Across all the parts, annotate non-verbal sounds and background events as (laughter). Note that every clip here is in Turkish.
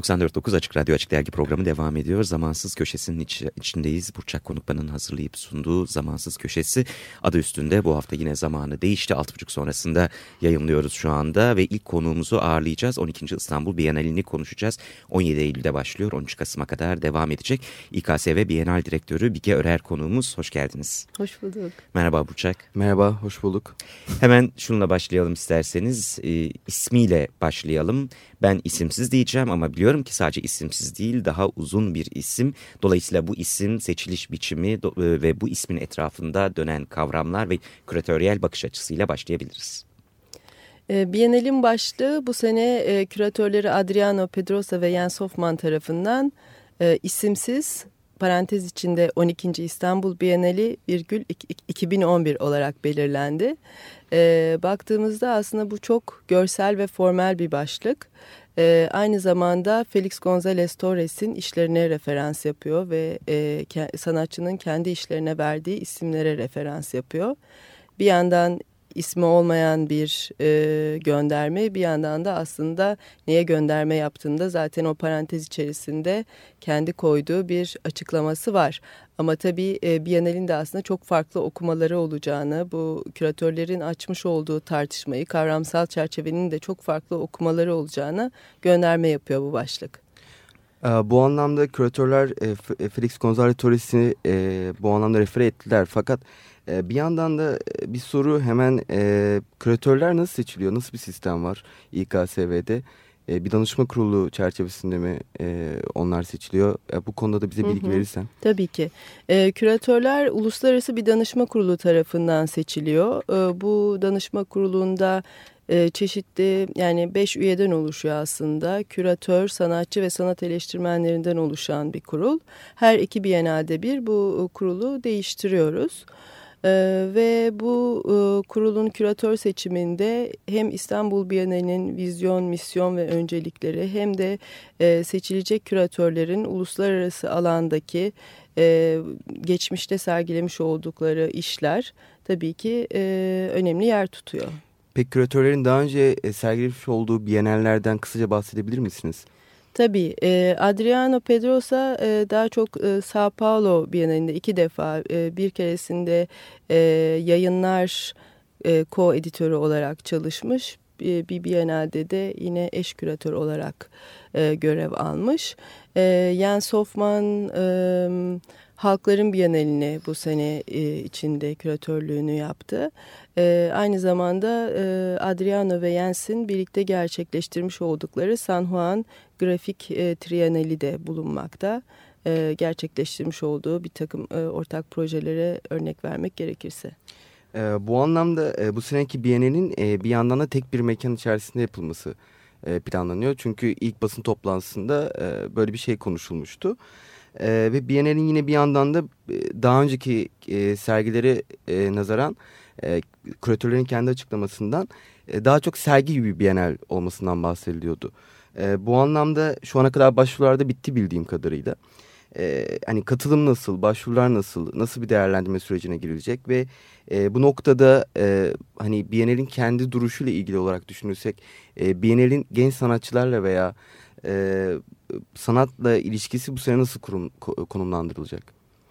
94.9 Açık Radyo Açık Dergi programı devam ediyor. Zamansız Köşesi'nin iç, içindeyiz. Burçak Konukman'ın hazırlayıp sunduğu Zamansız Köşesi adı üstünde. Bu hafta yine zamanı değişti. 6.30 sonrasında yayınlıyoruz şu anda ve ilk konuğumuzu ağırlayacağız. 12. İstanbul Bienalini konuşacağız. 17 Eylül'de başlıyor. 13 Kasım'a kadar devam edecek. İKSV Bienal Direktörü Bige Örer konuğumuz. Hoş geldiniz. Hoş bulduk. Merhaba Burçak. Merhaba, hoş bulduk. Hemen şununla başlayalım isterseniz. E, ismiyle başlayalım. Ben isimsiz diyeceğim ama biliyorum ki sadece isimsiz değil daha uzun bir isim. Dolayısıyla bu isim seçiliş biçimi e, ve bu ismin etrafında dönen kavramlar ve küratöryel bakış açısıyla başlayabiliriz. E, Bienal'in başlığı bu sene e, küratörleri Adriano Pedrosa ve Jens Hoffman tarafından isimsiz parantez içinde 12. İstanbul Bienali virgül 2011 olarak belirlendi. E, baktığımızda aslında bu çok görsel ve formel bir başlık. E, aynı zamanda Felix González Torres'in işlerine referans yapıyor ve e, sanatçının kendi işlerine verdiği isimlere referans yapıyor. Bir yandan ismi olmayan bir e, gönderme bir yandan da aslında neye gönderme yaptığında zaten o parantez içerisinde kendi koyduğu bir açıklaması var. Ama tabii e, Biennale'in de aslında çok farklı okumaları olacağını, bu küratörlerin açmış olduğu tartışmayı, kavramsal çerçevenin de çok farklı okumaları olacağını gönderme yapıyor bu başlık. Bu anlamda küratörler e, Felix González Torres'i e, bu anlamda refer ettiler. Fakat bir yandan da bir soru hemen küratörler nasıl seçiliyor? Nasıl bir sistem var İKSV'de? E, bir danışma kurulu çerçevesinde mi e, onlar seçiliyor? E, bu konuda da bize bilgi hı hı. verirsen. Tabii ki. E, küratörler uluslararası bir danışma kurulu tarafından seçiliyor. E, bu danışma kurulunda e, çeşitli yani beş üyeden oluşuyor aslında. Küratör, sanatçı ve sanat eleştirmenlerinden oluşan bir kurul. Her iki bienalde bir bu kurulu değiştiriyoruz. Ee, ve bu e, kurulun küratör seçiminde hem İstanbul Bienali'nin vizyon, misyon ve öncelikleri hem de e, seçilecek küratörlerin uluslararası alandaki e, geçmişte sergilemiş oldukları işler tabii ki e, önemli yer tutuyor. Peki küratörlerin daha önce e, sergilemiş olduğu bienallerden kısaca bahsedebilir misiniz? Tabii Adriano Pedrosa daha çok e, Sao Paulo Bienalinde iki defa bir keresinde yayınlar e, co-editörü olarak çalışmış. Bir, Biennale'de de yine eş küratör olarak görev almış. Jens Hoffman Halkların Bienalini bu sene içinde küratörlüğünü yaptı. Aynı zamanda Adriano ve Jens'in birlikte gerçekleştirmiş oldukları San Juan Grafik e, Trienali de bulunmakta. E, gerçekleştirmiş olduğu bir takım e, ortak projelere örnek vermek gerekirse. E, bu anlamda e, bu seneki Bienal'in e, bir yandan da tek bir mekan içerisinde yapılması e, planlanıyor. Çünkü ilk basın toplantısında e, böyle bir şey konuşulmuştu. E, ve Biennale'in yine bir yandan da e, daha önceki e, sergileri e, nazaran e, küratörlerin kendi açıklamasından e, daha çok sergi gibi bir Biennale olmasından bahsediliyordu. Bu anlamda şu ana kadar başvurularda bitti bildiğim kadarıyla. E, hani katılım nasıl, başvurular nasıl, nasıl bir değerlendirme sürecine girilecek ve e, bu noktada e, hani Biennale'in kendi duruşuyla ilgili olarak düşünürsek e, Biennale'in genç sanatçılarla veya e, sanatla ilişkisi bu sene nasıl kurum, konumlandırılacak?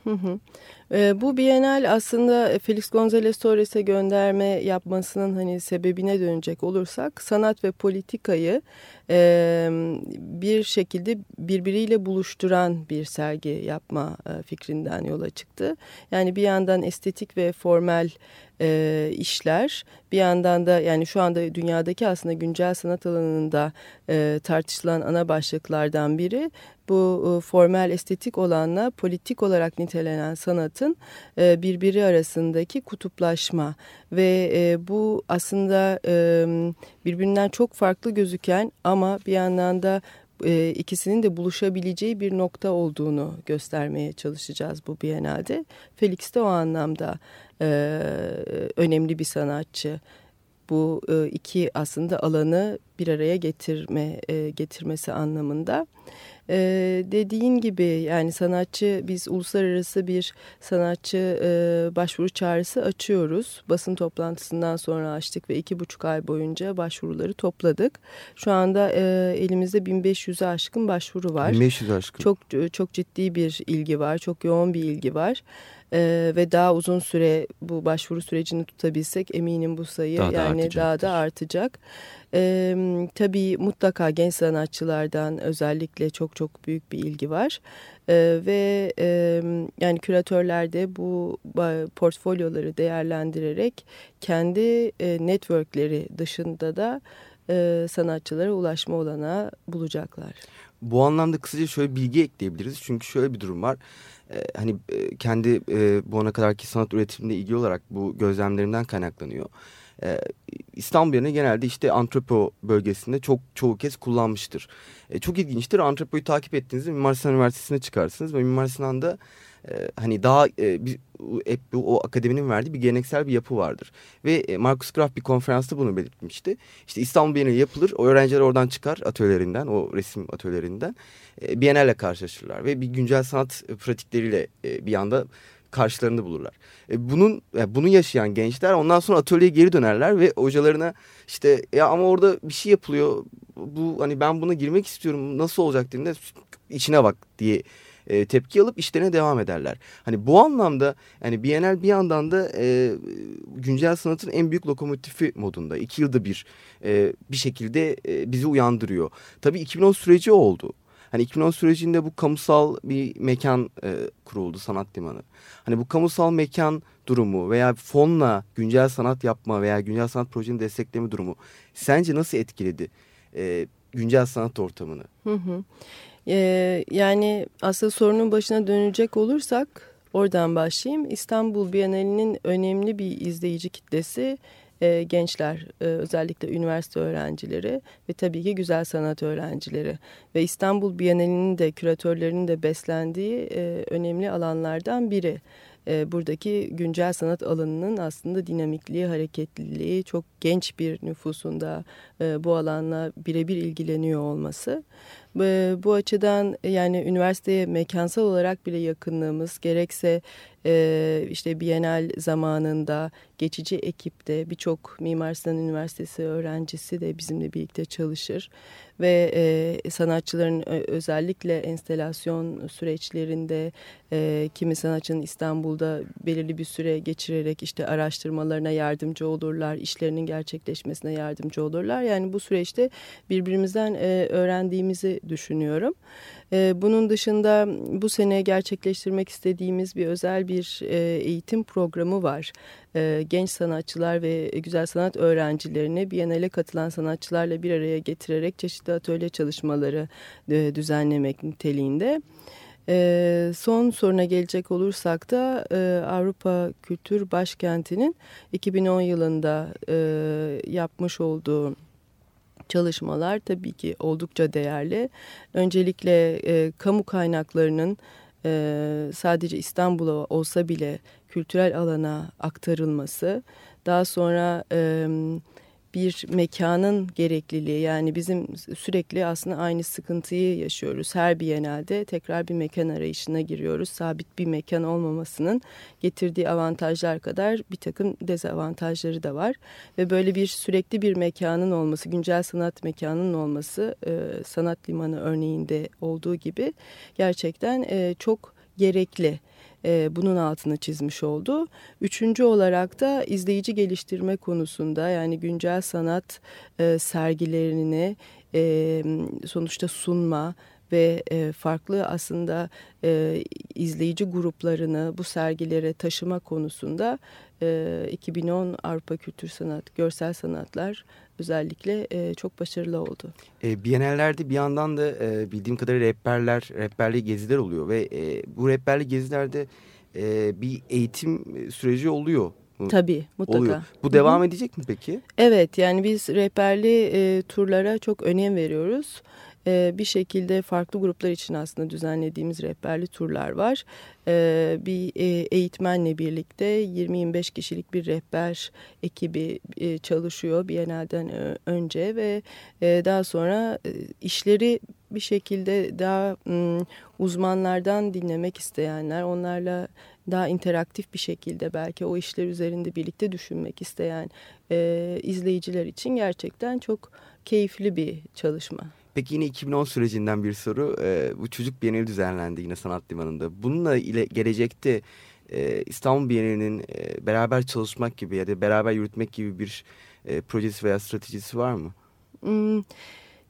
Hı hı. E, bu Bienal aslında Felix González Torres'e gönderme yapmasının hani sebebine dönecek olursak sanat ve politikayı e, bir şekilde birbiriyle buluşturan bir sergi yapma e, fikrinden yola çıktı. Yani bir yandan estetik ve formel e, işler bir yandan da yani şu anda dünyadaki aslında güncel sanat alanında e, tartışılan ana başlıklardan biri bu e, formel estetik olanla politik olarak nitelenen sanatın e, birbiri arasındaki kutuplaşma ve e, bu aslında e, birbirinden çok farklı gözüken ama bir yandan da e, ikisinin de buluşabileceği bir nokta olduğunu göstermeye çalışacağız bu Biennale'de. Felix de o anlamda e, önemli bir sanatçı. Bu e, iki aslında alanı bir araya getirme e, getirmesi anlamında. Ee, dediğin gibi yani sanatçı biz uluslararası bir sanatçı e, başvuru çağrısı açıyoruz. Basın toplantısından sonra açtık ve iki buçuk ay boyunca başvuruları topladık. Şu anda e, elimizde 1500'e aşkın başvuru var. 1500 aşkın. Çok çok ciddi bir ilgi var, çok yoğun bir ilgi var. Ee, ve daha uzun süre bu başvuru sürecini tutabilsek eminim bu sayı daha yani da daha da artacak. Ee, tabii mutlaka genç sanatçılardan özellikle çok çok büyük bir ilgi var. Ee, ve e, yani küratörler de bu portfolyoları değerlendirerek kendi e, networkleri dışında da e, sanatçılara ulaşma olanağı bulacaklar. Bu anlamda kısaca şöyle bilgi ekleyebiliriz. Çünkü şöyle bir durum var. Ee, hani e, kendi e, bu ana kadarki sanat üretiminde ilgili olarak bu gözlemlerimden kaynaklanıyor. İstanbul yerine genelde işte Antrepo bölgesinde çok çoğu kez kullanmıştır. Ee, çok ilginçtir. Antrepo'yu takip ettiğinizde Mimar Sinan Üniversitesi'ne çıkarsınız ve Mimar Sinan'da e, hani daha e, bir, hep o akademinin verdiği bir geleneksel bir yapı vardır. Ve e, Marcus Graf bir konferansta bunu belirtmişti. İşte İstanbul Bienali yapılır. O öğrenciler oradan çıkar atölyelerinden, o resim atölyelerinden. E, Bienal'le karşılaşırlar ve bir güncel sanat pratikleriyle e, bir anda karşılarında bulurlar. E, bunun yani bunu yaşayan gençler ondan sonra atölyeye geri dönerler ve hocalarına işte ya ama orada bir şey yapılıyor. Bu hani ben buna girmek istiyorum. Nasıl olacak dediğinde içine bak diye e, tepki alıp işlerine devam ederler. Hani bu anlamda yani Bienal bir yandan da e, güncel sanatın en büyük lokomotifi modunda. iki yılda bir e, bir şekilde e, bizi uyandırıyor. Tabii 2010 süreci oldu. Hani 2010 sürecinde bu kamusal bir mekan e, kuruldu sanat limanı. Hani bu kamusal mekan durumu veya fonla güncel sanat yapma veya güncel sanat projesini destekleme durumu sence nasıl etkiledi e, güncel sanat ortamını? Hı hı. Ee, yani aslında sorunun başına dönecek olursak oradan başlayayım. İstanbul Bienalinin önemli bir izleyici kitlesi e, gençler e, özellikle üniversite öğrencileri ve tabii ki güzel sanat öğrencileri ve İstanbul Bienalinin de küratörlerinin de beslendiği e, önemli alanlardan biri. E, buradaki güncel sanat alanının aslında dinamikliği, hareketliliği çok genç bir nüfusunda e, bu alanla birebir ilgileniyor olması. E, bu açıdan yani üniversiteye mekansal olarak bile yakınlığımız gerekse e, işte Bienal zamanında geçici ekipte birçok Mimar Sinan Üniversitesi öğrencisi de bizimle birlikte çalışır ve e, sanatçıların özellikle enstelasyon süreçlerinde e, kimi sanatçının İstanbul'da belirli bir süre geçirerek işte araştırmalarına yardımcı olurlar, işlerinin gerçekleşmesine yardımcı olurlar. Yani bu süreçte birbirimizden e, öğrendiğimizi düşünüyorum. Bunun dışında bu sene gerçekleştirmek istediğimiz bir özel bir eğitim programı var. Genç sanatçılar ve güzel sanat öğrencilerini Biennale katılan sanatçılarla bir araya getirerek çeşitli atölye çalışmaları düzenlemek niteliğinde. Son soruna gelecek olursak da Avrupa Kültür Başkenti'nin 2010 yılında yapmış olduğu çalışmalar tabii ki oldukça değerli. Öncelikle e, kamu kaynaklarının e, sadece İstanbul'a olsa bile kültürel alana aktarılması, daha sonra... E, bir mekanın gerekliliği yani bizim sürekli aslında aynı sıkıntıyı yaşıyoruz. Her Biennale'de tekrar bir mekan arayışına giriyoruz. Sabit bir mekan olmamasının getirdiği avantajlar kadar bir takım dezavantajları da var. Ve böyle bir sürekli bir mekanın olması, güncel sanat mekanının olması e, sanat limanı örneğinde olduğu gibi gerçekten e, çok gerekli e, bunun altını çizmiş oldu. Üçüncü olarak da izleyici geliştirme konusunda yani güncel sanat e, sergilerini e, sonuçta sunma ve e, farklı aslında e, izleyici gruplarını bu sergilere taşıma konusunda e, 2010 Avrupa Kültür Sanat, Görsel Sanatlar özellikle e, çok başarılı oldu. E, bir yandan da e, bildiğim kadarıyla rehberler, rehberli geziler oluyor ve e, bu rehberli gezilerde e, bir eğitim süreci oluyor. Tabii mutlaka. Oluyor. Bu devam Hı -hı. edecek mi peki? Evet yani biz rehberli e, turlara çok önem veriyoruz. e, bir şekilde farklı gruplar için aslında düzenlediğimiz rehberli turlar var. E, bir e, eğitmenle birlikte 20-25 kişilik bir rehber ekibi e, çalışıyor Biennale'den önce ve e, daha sonra e, işleri bir şekilde daha uzmanlardan dinlemek isteyenler, onlarla daha interaktif bir şekilde belki o işler üzerinde birlikte düşünmek isteyen e, izleyiciler için gerçekten çok keyifli bir çalışma. Peki yine 2010 sürecinden bir soru. Ee, bu çocuk bienali düzenlendi yine Sanat Limanı'nda. Bununla ile gelecekte e, İstanbul Bienali'nin e, beraber çalışmak gibi ya da beraber yürütmek gibi bir e, projesi veya stratejisi var mı? Hmm,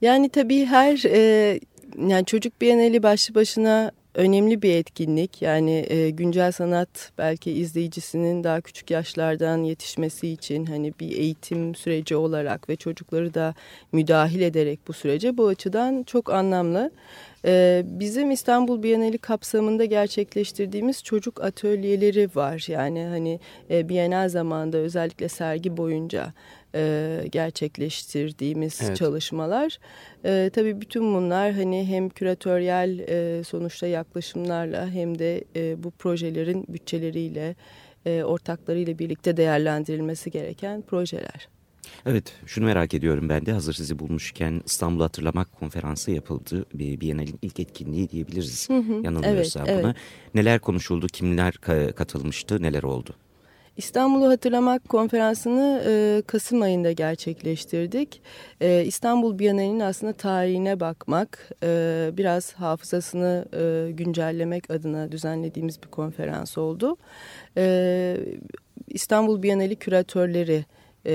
yani tabii her e, yani çocuk bienali başlı başına önemli bir etkinlik. Yani e, güncel sanat belki izleyicisinin daha küçük yaşlardan yetişmesi için hani bir eğitim süreci olarak ve çocukları da müdahil ederek bu sürece bu açıdan çok anlamlı. E, bizim İstanbul Bienali kapsamında gerçekleştirdiğimiz çocuk atölyeleri var. Yani hani e, Bienal zamanında özellikle sergi boyunca e, gerçekleştirdiğimiz evet. çalışmalar. E, tabii bütün bunlar hani hem küratöryel e, sonuçta yaklaşımlarla hem de e, bu projelerin bütçeleriyle, e, ortaklarıyla birlikte değerlendirilmesi gereken projeler. Evet şunu merak ediyorum ben de hazır sizi bulmuşken İstanbul Hatırlamak Konferansı yapıldı. Bir Biennale'in ilk etkinliği diyebiliriz hı hı, yanılmıyorsam evet, buna. Evet. Neler konuşuldu, kimler katılmıştı, neler oldu? İstanbul'u Hatırlamak Konferansı'nı e, Kasım ayında gerçekleştirdik. E, İstanbul Biyaneli'nin aslında tarihine bakmak, e, biraz hafızasını e, güncellemek adına düzenlediğimiz bir konferans oldu. E, İstanbul Biyaneli küratörleri e,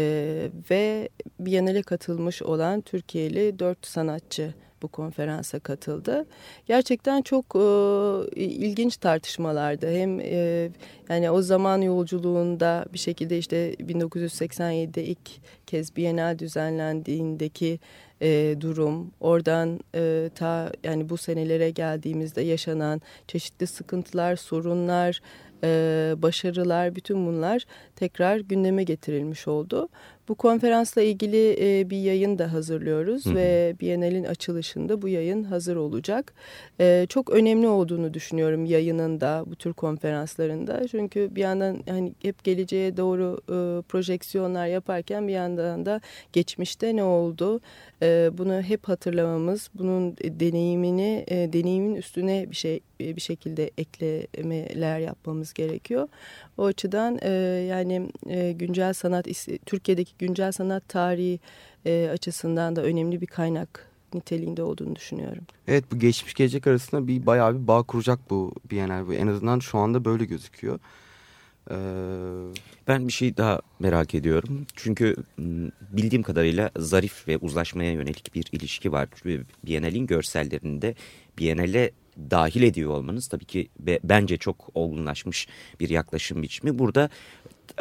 ve Biyanel'e katılmış olan Türkiye'li dört sanatçı bu konferansa katıldı. Gerçekten çok e, ilginç tartışmalardı. Hem e, yani o zaman yolculuğunda bir şekilde işte 1987'de ilk kez Bienal düzenlendiğindeki e, durum, oradan e, ta yani bu senelere geldiğimizde yaşanan çeşitli sıkıntılar, sorunlar, e, başarılar, bütün bunlar tekrar gündeme getirilmiş oldu. Bu konferansla ilgili e, bir yayın da hazırlıyoruz hı hı. ve Biennale'in açılışında bu yayın hazır olacak. E, çok önemli olduğunu düşünüyorum yayının da bu tür konferanslarında. Çünkü bir yandan hani hep geleceğe doğru e, projeksiyonlar yaparken bir yandan da geçmişte ne oldu? E, bunu hep hatırlamamız, bunun deneyimini e, deneyimin üstüne bir şey bir şekilde eklemeler yapmamız gerekiyor. O açıdan e, yani e, güncel sanat Türkiye'deki güncel sanat tarihi e, açısından da önemli bir kaynak niteliğinde olduğunu düşünüyorum. Evet bu geçmiş gelecek arasında bir bayağı bir bağ kuracak bu Bienal. En azından şu anda böyle gözüküyor. Ee... Ben bir şey daha merak ediyorum. Çünkü bildiğim kadarıyla zarif ve uzlaşmaya yönelik bir ilişki var. Bienal'in görsellerinde Bienal'e dahil ediyor olmanız tabii ki bence çok olgunlaşmış bir yaklaşım biçimi. Burada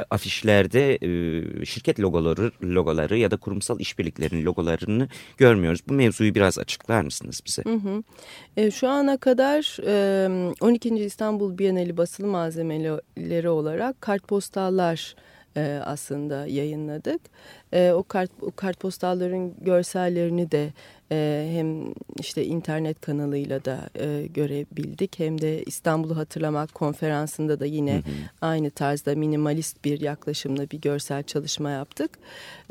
afişlerde e, şirket logoları logoları ya da kurumsal işbirliklerinin logolarını görmüyoruz. Bu mevzuyu biraz açıklar mısınız bize? Hı hı. E, şu ana kadar e, 12. İstanbul Bienali basılı malzemeleri olarak kartpostallar e, aslında yayınladık. E, o kart o kartpostalların görsellerini de e, hem işte internet kanalıyla da e, görebildik hem de İstanbul'u hatırlamak konferansında da yine hı hı. aynı tarzda minimalist bir yaklaşımla bir görsel çalışma yaptık.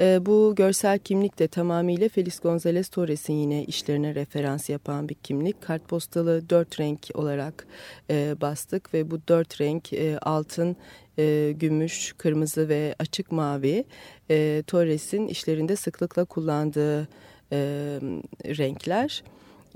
E, bu görsel kimlik de tamamıyla Feliz González Torres'in yine işlerine referans yapan bir kimlik. Kartpostalı dört renk olarak e, bastık ve bu dört renk e, altın, e, gümüş, kırmızı ve açık mavi e, Torres'in işlerinde sıklıkla kullandığı e, renkler.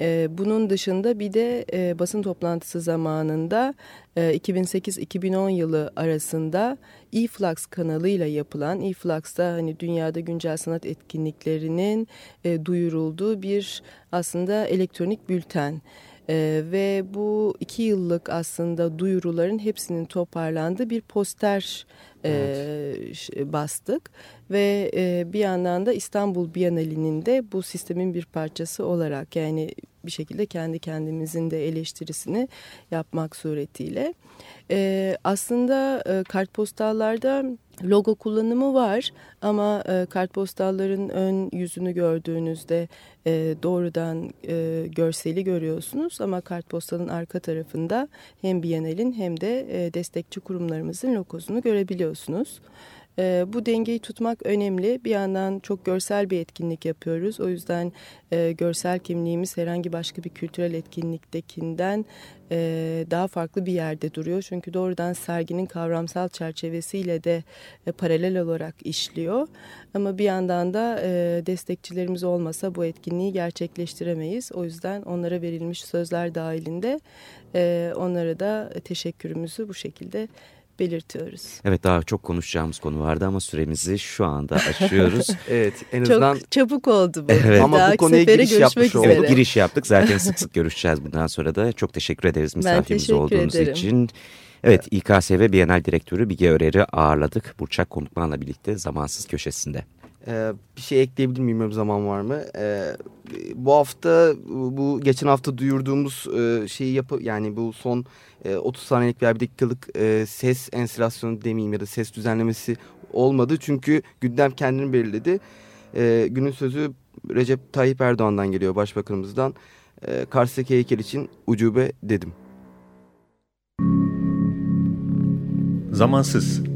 E, bunun dışında bir de e, basın toplantısı zamanında e, 2008-2010 yılı arasında eFlux kanalıyla yapılan, eFlux da hani dünyada güncel sanat etkinliklerinin e, duyurulduğu bir aslında elektronik bülten. Ee, ve bu iki yıllık aslında duyuruların hepsinin toparlandığı bir poster evet. e, bastık ve e, bir yandan da İstanbul Bienalinin de bu sistemin bir parçası olarak yani bir şekilde kendi kendimizin de eleştirisini yapmak suretiyle. E, aslında e, kartpostallarda logo kullanımı var ama e, kartpostalların ön yüzünü gördüğünüzde e, doğrudan e, görseli görüyorsunuz ama kartpostalın arka tarafında hem Biennial'in hem de e, destekçi kurumlarımızın logosunu görebiliyorsunuz. E, bu dengeyi tutmak önemli. Bir yandan çok görsel bir etkinlik yapıyoruz. O yüzden e, görsel kimliğimiz herhangi başka bir kültürel etkinliktekinden e, daha farklı bir yerde duruyor. Çünkü doğrudan serginin kavramsal çerçevesiyle de e, paralel olarak işliyor. Ama bir yandan da e, destekçilerimiz olmasa bu etkinliği gerçekleştiremeyiz. O yüzden onlara verilmiş sözler dahilinde e, onlara da teşekkürümüzü bu şekilde belirtiyoruz. Evet daha çok konuşacağımız konu vardı ama süremizi şu anda aşıyoruz. (laughs) evet en azından. Çok çabuk oldu bu. Evet. Ama bu konuya giriş yapmış olduk. Evet giriş yaptık zaten sık sık görüşeceğiz bundan sonra da. Çok teşekkür ederiz misafirimiz olduğunuz ederim. için. Evet İKSV Bienal Direktörü Bige Örer'i ağırladık. Burçak Konukman'la birlikte Zamansız Köşesi'nde. Ee, bir şey ekleyebilir miyim bilmiyorum zaman var mı? Ee, bu hafta bu geçen hafta duyurduğumuz e, şeyi yapı yani bu son e, 30 saniyelik veya bir dakikalık e, ses enstalasyonu demeyeyim ya da ses düzenlemesi olmadı. Çünkü gündem kendini belirledi. E, günün sözü Recep Tayyip Erdoğan'dan geliyor başbakanımızdan. E, Kars'taki heykel için ucube dedim. Zamansız